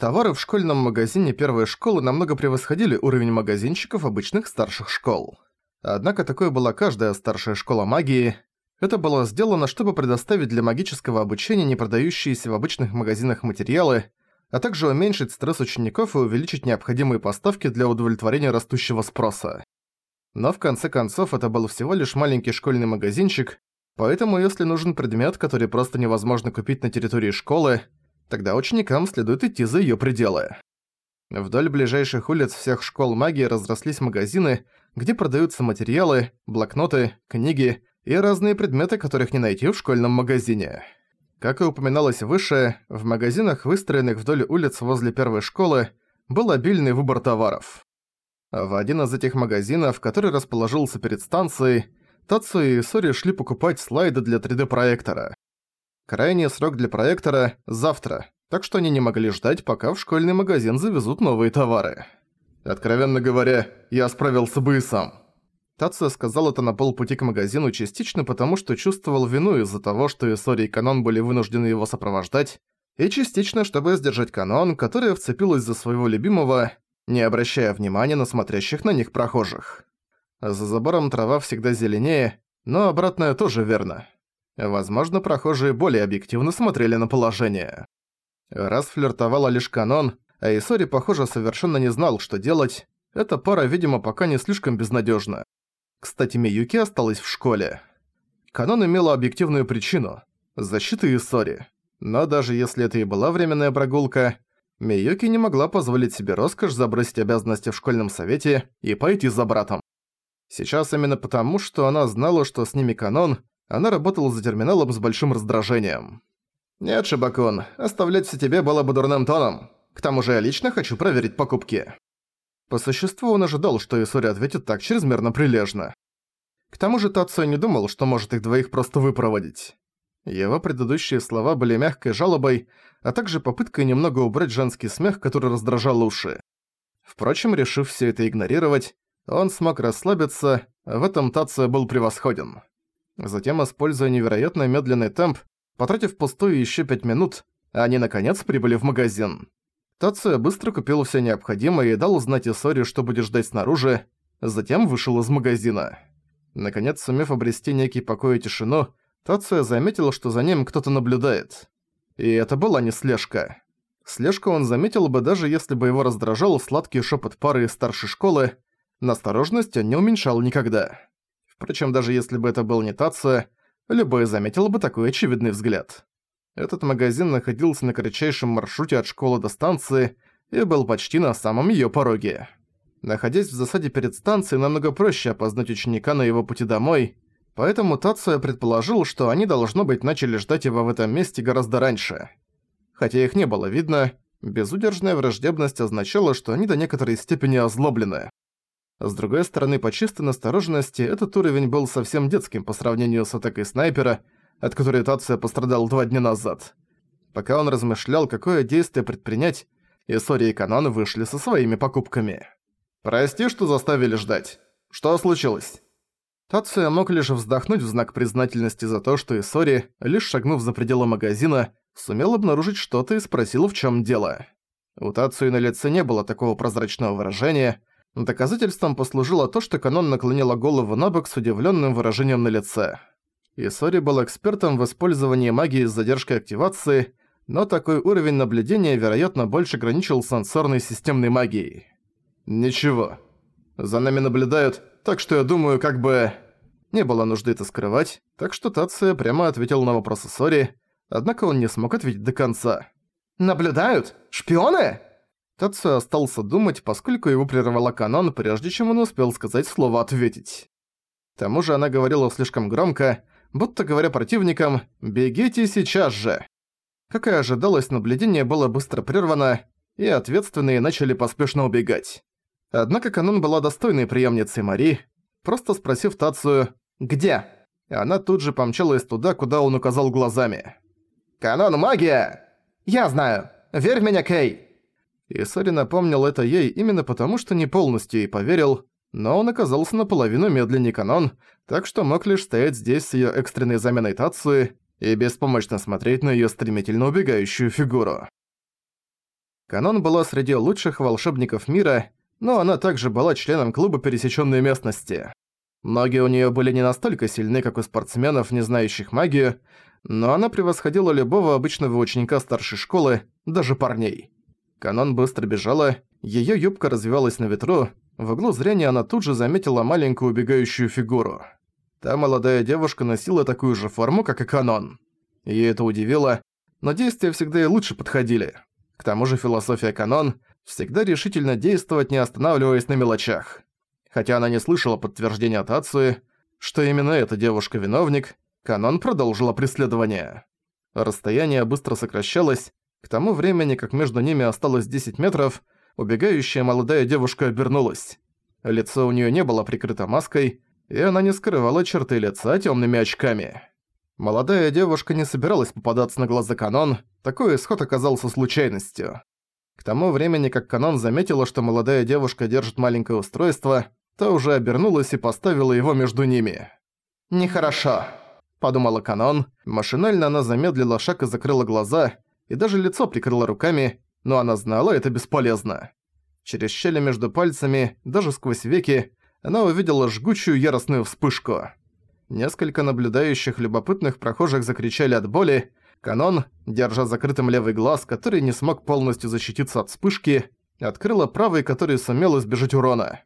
Товары в школьном магазине первой школы намного превосходили уровень магазинчиков обычных старших школ. Однако такой была каждая старшая школа магии. Это было сделано, чтобы предоставить для магического обучения не продающиеся в обычных магазинах материалы, а также уменьшить стресс учеников и увеличить необходимые поставки для удовлетворения растущего спроса. Но в конце концов это был всего лишь маленький школьный магазинчик, поэтому если нужен предмет, который просто невозможно купить на территории школы, тогда ученикам следует идти за её пределы. Вдоль ближайших улиц всех школ магии разрослись магазины, где продаются материалы, блокноты, книги и разные предметы, которых не найти в школьном магазине. Как и упоминалось выше, в магазинах, выстроенных вдоль улиц возле первой школы, был обильный выбор товаров. В один из этих магазинов, который расположился перед станцией, Тацу и Сори шли покупать слайды для 3D-проектора. Крайний срок для проектора – завтра, так что они не могли ждать, пока в школьный магазин завезут новые товары. Откровенно говоря, я справился бы и сам. Тация сказал это на полпути к магазину частично потому, что чувствовал вину из-за того, что Исори и Канон были вынуждены его сопровождать, и частично, чтобы сдержать Канон, которая вцепилась за своего любимого, не обращая внимания на смотрящих на них прохожих. За забором трава всегда зеленее, но обратное тоже верно. Возможно, прохожие более объективно смотрели на положение. Раз флиртовала лишь Канон, а Исори, похоже, совершенно не знал, что делать, эта пара, видимо, пока не слишком безнадежна. Кстати, Миюки осталась в школе. Канон имела объективную причину – защиты Исори. Но даже если это и была временная прогулка, Миюки не могла позволить себе роскошь забросить обязанности в школьном совете и пойти за братом. Сейчас именно потому, что она знала, что с ними канон, она работала за терминалом с большим раздражением. «Нет, Шибакун, оставлять все тебе было бы дурным тоном. К тому же я лично хочу проверить покупки». По существу он ожидал, что Исори ответит так чрезмерно прилежно. К тому же Тацуя не думал, что может их двоих просто выпроводить. Его предыдущие слова были мягкой жалобой, а также попыткой немного убрать женский смех, который раздражал уши. Впрочем, решив все это игнорировать, он смог расслабиться, в этом Тацуя был превосходен. Затем, используя невероятно медленный темп, потратив пустую еще пять минут, они наконец прибыли в магазин. Тация быстро купил все необходимое и дал узнать Исори, что будет ждать снаружи, затем вышел из магазина. Наконец, сумев обрести некий покой и тишину, Тация заметил, что за ним кто-то наблюдает. И это была не слежка. Слежку он заметил бы даже если бы его раздражал сладкий шепот пары из старшей школы, настороженность он не уменьшал никогда. Впрочем, даже если бы это был не Тация, любой заметил бы такой очевидный взгляд. Этот магазин находился на кратчайшем маршруте от школы до станции и был почти на самом её пороге. Находясь в засаде перед станцией, намного проще опознать ученика на его пути домой, поэтому Тацуя предположил, что они, должно быть, начали ждать его в этом месте гораздо раньше. Хотя их не было видно, безудержная враждебность означала, что они до некоторой степени озлоблены. С другой стороны, по чистой настороженности, этот уровень был совсем детским по сравнению с атакой снайпера – от которой Тация пострадал два дня назад. Пока он размышлял, какое действие предпринять, Исори и Канон вышли со своими покупками. «Прости, что заставили ждать. Что случилось?» Тация мог лишь вздохнуть в знак признательности за то, что Исори, лишь шагнув за пределы магазина, сумел обнаружить что-то и спросил, в чем дело. У Тацуи на лице не было такого прозрачного выражения. Доказательством послужило то, что Канон наклонила голову на бок с удивленным выражением на лице. Исори был экспертом в использовании магии с задержкой активации, но такой уровень наблюдения, вероятно, больше граничил с сенсорной системной магией. «Ничего. За нами наблюдают, так что я думаю, как бы...» Не было нужды это скрывать, так что Тация прямо ответил на вопрос Исори, однако он не смог ответить до конца. «Наблюдают? Шпионы?» Тация остался думать, поскольку его прервала канон, прежде чем он успел сказать слово «ответить». К тому же она говорила слишком громко, будто говоря противникам «бегите сейчас же». Как и ожидалось, наблюдение было быстро прервано, и ответственные начали поспешно убегать. Однако Канон была достойной преемницей Мари, просто спросив Тацию «Где?», она тут же помчалась туда, куда он указал глазами. «Канон магия!» «Я знаю! Верь в меня, Кей!» И Сори напомнил это ей именно потому, что не полностью ей поверил, но он оказался наполовину медленнее канон, так что мог лишь стоять здесь с её экстренной заменой Тацуи и беспомощно смотреть на её стремительно убегающую фигуру. Канон была среди лучших волшебников мира, но она также была членом клуба пересечённой местности. Ноги у неё были не настолько сильны, как у спортсменов, не знающих магию, но она превосходила любого обычного ученика старшей школы, даже парней. Канон быстро бежала, её юбка развивалась на ветру, в углу зрения она тут же заметила маленькую убегающую фигуру. Та молодая девушка носила такую же форму, как и Канон. Её это удивило, но действия всегда и лучше подходили. К тому же философия Канон – всегда решительно действовать, не останавливаясь на мелочах. Хотя она не слышала подтверждения от Ацуи, что именно эта девушка виновник, Канон продолжила преследование. Расстояние быстро сокращалось, к тому времени, как между ними осталось 10 метров, убегающая молодая девушка обернулась. Лицо у неё не было прикрыто маской, и она не скрывала черты лица тёмными очками. Молодая девушка не собиралась попадаться на глаза Канон, такой исход оказался случайностью. К тому времени, как Канон заметила, что молодая девушка держит маленькое устройство, та уже обернулась и поставила его между ними. «Нехорошо», — подумала Канон. Машинально она замедлила шаг и закрыла глаза, и даже лицо прикрыла руками, но она знала, это бесполезно. Через щели между пальцами, даже сквозь веки, она увидела жгучую яростную вспышку. Несколько наблюдающих любопытных прохожих закричали от боли, Канон, держа закрытым левый глаз, который не смог полностью защититься от вспышки, открыла правый, который сумел избежать урона.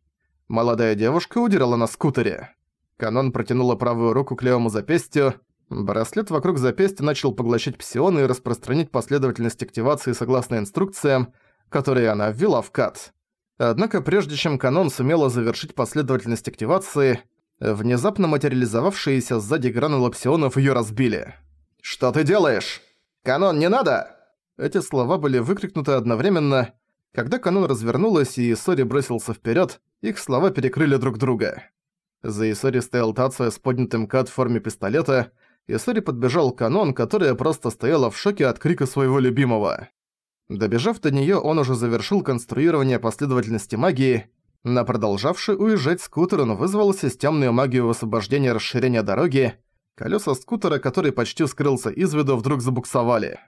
Молодая девушка удирала на скутере. Канон протянула правую руку к левому запястью. Браслет вокруг запястья начал поглощать псионы и распространить последовательность активации согласно инструкциям, которые она ввела в кат. Однако прежде чем Канон сумела завершить последовательность активации, внезапно материализовавшиеся сзади гранулы псионов её разбили. «Что ты делаешь? Канон, не надо!» Эти слова были выкрикнуты одновременно. Когда канон развернулась и Исори бросился вперед, их слова перекрыли друг друга. За Исори стоял Тация с поднятым кат в форме пистолета, Исори подбежал канон, которая просто стояла в шоке от крика своего любимого. Добежав до неё, он уже завершил конструирование последовательности магии. На продолжавший уезжать скутер он вызвал системную магию высвобождения расширения дороги, Колеса скутера, который почти скрылся из виду, вдруг забуксовали.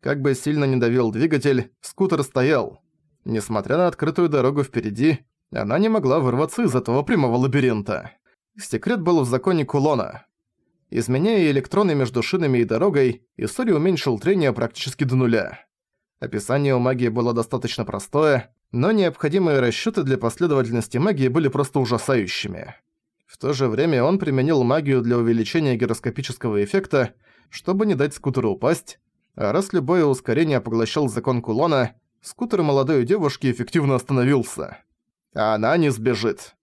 Как бы сильно не давил двигатель, скутер стоял. Несмотря на открытую дорогу впереди, она не могла вырваться из этого прямого лабиринта. Секрет был в законе Кулона. Изменяя электроны между шинами и дорогой, Исори уменьшил трение практически до нуля. Описание у магии было достаточно простое, но необходимые расчёты для последовательности магии были просто ужасающими. В то же время он применил магию для увеличения гироскопического эффекта, чтобы не дать скутеру упасть, а раз любое ускорение поглощал закон кулона, скутер молодой девушки эффективно остановился. А она не сбежит.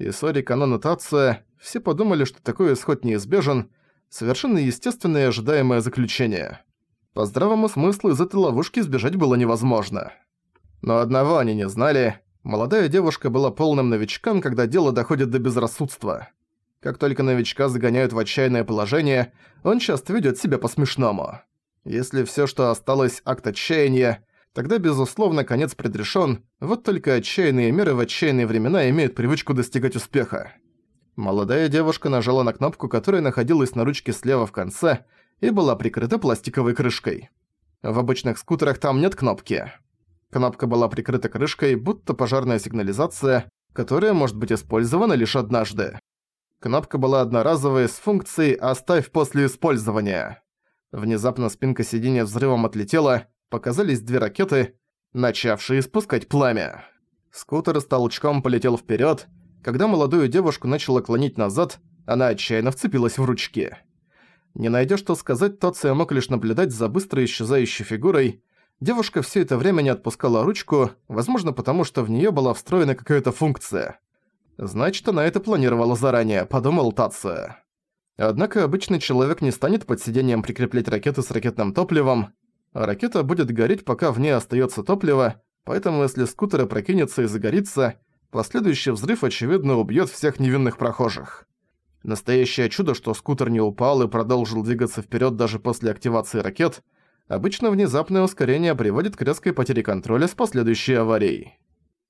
И Сори Канон и Тация все подумали, что такой исход неизбежен, совершенно естественное и ожидаемое заключение. По здравому смыслу из этой ловушки сбежать было невозможно. Но одного они не знали, Молодая девушка была полным новичком, когда дело доходит до безрассудства. Как только новичка загоняют в отчаянное положение, он часто ведёт себя по-смешному. Если всё, что осталось, акт отчаяния, тогда, безусловно, конец предрешён, вот только отчаянные меры в отчаянные времена имеют привычку достигать успеха. Молодая девушка нажала на кнопку, которая находилась на ручке слева в конце и была прикрыта пластиковой крышкой. В обычных скутерах там нет кнопки. Кнопка была прикрыта крышкой, будто пожарная сигнализация, которая может быть использована лишь однажды. Кнопка была одноразовой с функцией «Оставь после использования». Внезапно спинка сиденья взрывом отлетела, показались две ракеты, начавшие испускать пламя. Скутер с толчком полетел вперед. Когда молодую девушку начало клонить назад, она отчаянно вцепилась в ручки. Не найдя что сказать, Тоция мог лишь наблюдать за быстро исчезающей фигурой, Девушка все это время не отпускала ручку, возможно потому, что в нее была встроена какая-то функция. Значит, она это планировала заранее, подумал Тация. Однако обычный человек не станет под сиденьем прикреплять ракеты с ракетным топливом, а ракета будет гореть, пока в ней остается топливо, поэтому если скутер прокинется и загорится, последующий взрыв, очевидно, убьет всех невинных прохожих. Настоящее чудо, что скутер не упал и продолжил двигаться вперед даже после активации ракет – Обычно внезапное ускорение приводит к резкой потере контроля с последующей аварией.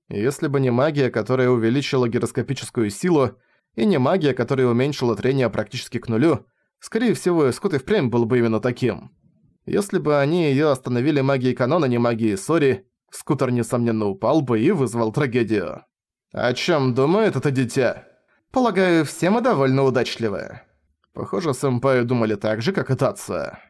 Если бы не магия, которая увеличила гироскопическую силу, и не магия, которая уменьшила трение практически к нулю, скорее всего, исход и впрямь был бы именно таким. Если бы они её остановили магией канона, не магией Сори, скутер, несомненно, упал бы и вызвал трагедию. О чем думает это дитя? Полагаю, все мы довольно удачливы. Похоже, сэмпаи думали так же, как и Тация.